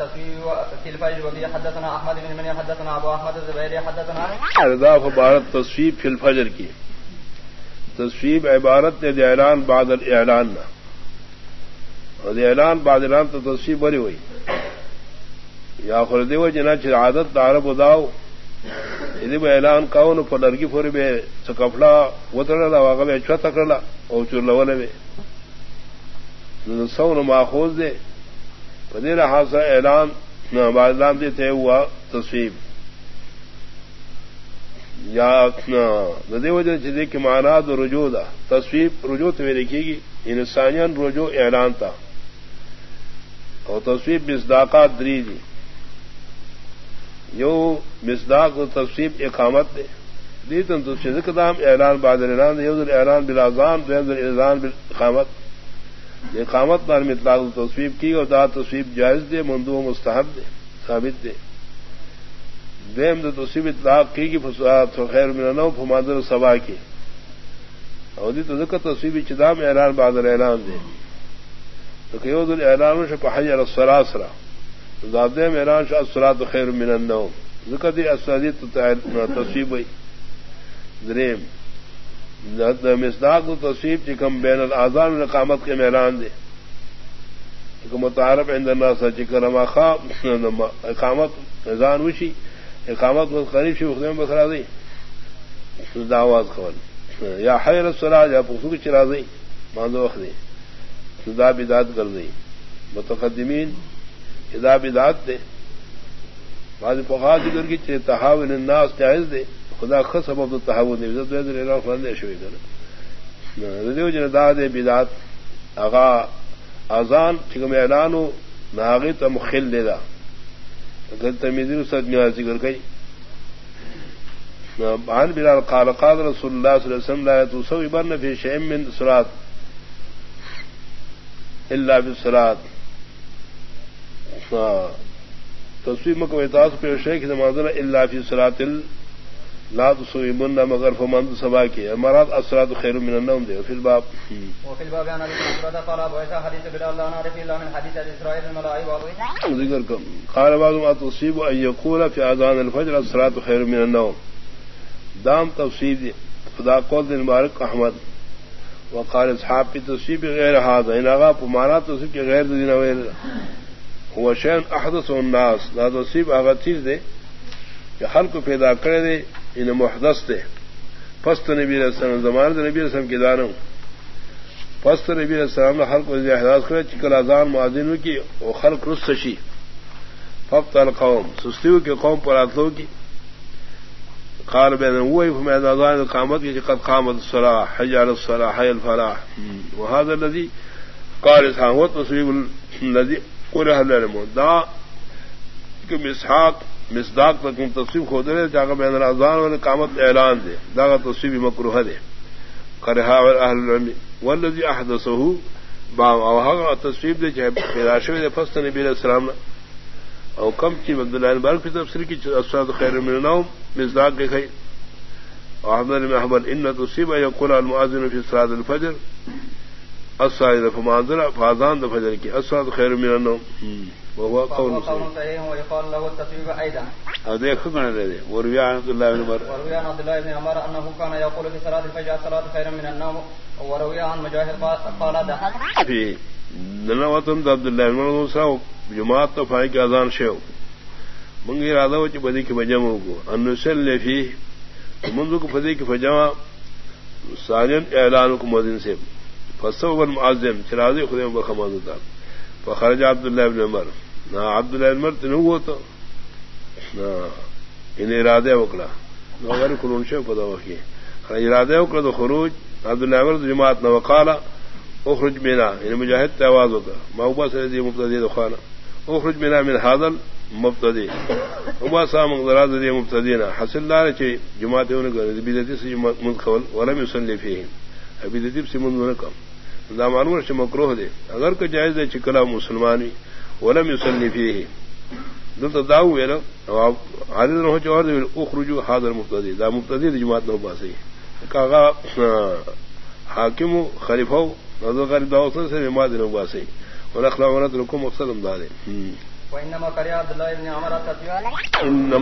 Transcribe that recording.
الفجر وبي حدثنا احمد بن من حدثنا ابو احمد الزبيري، حدثنا ارداف عبارت تصویب فی الفجر کی۔ تصویب عبارت نے اعلان بعد الاعلان۔ اور اعلان بعد اعلان تو تصویب بری ہوئی۔ یا خردیو جنا چھ عادت عرب اداو یدی به اعلان کاون په لرګي پورې به څکفلا وترلا واغه به چا تکړلا او چورلول به نو سونو ماخوذ دے۔ پدې لحاظ اعلان نو بعد دې ته ہوا تصویب۔ یا ندی وجہ چې دې کې رجوع ده تصویب رجوع ته لکھیږي انسانیان رجوع اعلان تا۔ او تصویب مصداقات دری دي یو مصداق و تصویب اقامت دے۔ دی تم تو دام اعلان بعد اعلان یو اعلان بلازان دویم اعلان بالقامت اقامت پر مطلاق تصویب کی اور دا تصویب جائز دے مندو مستحب دے، ثابت دے۔ دیم دو تصویب اطلاق کی کہ خیر من فمادر سبا کی۔ اور دی تو ذکر تصویب چدام اعلان بعد اعلان دے۔ تو کہ دل اعلان سے پہائی السراسرا دادے میران شاہ سرات خیر من النوم۔ ذکر دی اسادی تصویب دریم مصداق تصویب چکم بین الازان اقامت کے میران دے. چکم متعارف اندرنا سا چکر اما خواب اقامت اذان وشی اقامت بس قریب شی خدم بخرا دی دعواز خبر یا حیر السراج، یا پخسو کی چرا دی ماندو وقت دی دا بداد کر دی متقدمین ادا بدات دے. بعض پخا ذکر کی چھ تحاون الناس جائز دے. خدا خ سبب تو تحاون دے عزت دے رہا فرند شوی کر ردیو جن دا دے بدات اغا اذان چکم اعلان ہو ناغی تو مخل دے دا اگر تمیزی سد میں ذکر کئی عن بلال قال قال رسول الله صلى الله عليه وسلم لا تسوي برن في شيء من صلاه الا بالصلاه تصویر مکو احتاس پہ شیخ نماز اللہ فی صلاۃ لا من مگر فمند سبا کی. امرات اسرات خیر من النوم دے. فی الباب. وفي الباب ابي هريره قال ابو عيسى حديث بلال لا نعرف الا من حديث اسرائيل الملائكه ذکر کم. قال بعض ما تصيب ان يقول في اذان الفجر الصلاه خير من النوم. دام تفسیر خدا قول دن مبارک احمد. وقال اصحاب کی تصویب غیر هذا. ان اغا پمانا تصویب کے غیر دین غیر وہ شین احدث الناس. دا تصیب اگر چیز دے. کہ کو پیدا کرے دے ان محدث دے پست نبی رسم زمان نبی رسم کی دانوں۔ پست نبی السلام نے ہر کو کرے چکل اذان معذن کی وہ خلق رس شی فقط القوم سستیو کے قوم پر آتلو کی قال بین وہی میدان قامت کی قد قامت الصلاح، حج على الصلاح حي الفلاح۔ وهذا الذي قال هو تصويب الذي دا مسحاق مسداق تک تصویر کھو دے جاگا بین الازان والے کامت اعلان دے، داغا تصویر مکروہ دے۔ کرہا اہل العلم والذی احدثه با او هغه دے، چاہے پیدا دے فست نبی علیہ السلام او کم کی عبداللہ بن کی تفسیر کی اسراد خیر من النوم مصداق کے کھئی۔ احمد بن احمد ان تصیب یقول المؤذن فی صلاه الفجر۔ الصائد فمانزل فازان دفجر کی الصاد خیر من النوم۔ وهو قول صحيح. ويقال له التصويب ايضا هذا خبر دے وروي عن عبد الله بن عمر. وروي عن عبد الله بن عمر انه كان يقول في صلاه الفجر الصلاه خير من النوم. وروي عن مجاهد قال ده في نواتم عبد الله بن عمر صاحب جماعت تو فائق اذان شو منگی ارادہ وچ بدی کی بجمع کو ان نسل فی منذ کو فدی کی فجمع ساجن اعلان کو مؤذن سے. فصو المعظم چرازی خدے بخماد ہوتا. فخرج عبد الله ابن عمر. نہ عبد الله بن تنو ہوا تو نہ ان ارادے وکڑا نو غیر کلون شو پدا وکی. ارادے وکڑا تو خروج. عبد الله جماعت نہ وقالا. اخرج بنا ان یعنی مجاہد تواز ہوتا. ما سے دی مبتدی دخانا اخرج بنا من هذا مبتدی. وما سام غراض دی مبتدینا حاصل دار چ جماعت نے بدعت سے منقول ولم يصلي فيهم ابھی ددیب سے منظور کم. دامانور سے مکروہ دے. اگر کو جائز دے چکلا مسلمانی. ولم یسلی فیہ دل تو داو ہے نا حاضر رہو چوہر دے اخرجو حاضر مفتدی دا مفتدی دی جماعت نو باسی کاغا حاکم خلیفہ نظر غریب داو سے ماد نو باسی ولخلا ونت لکم مقصد امدادے وإنما كره عبد الله بن عمر انما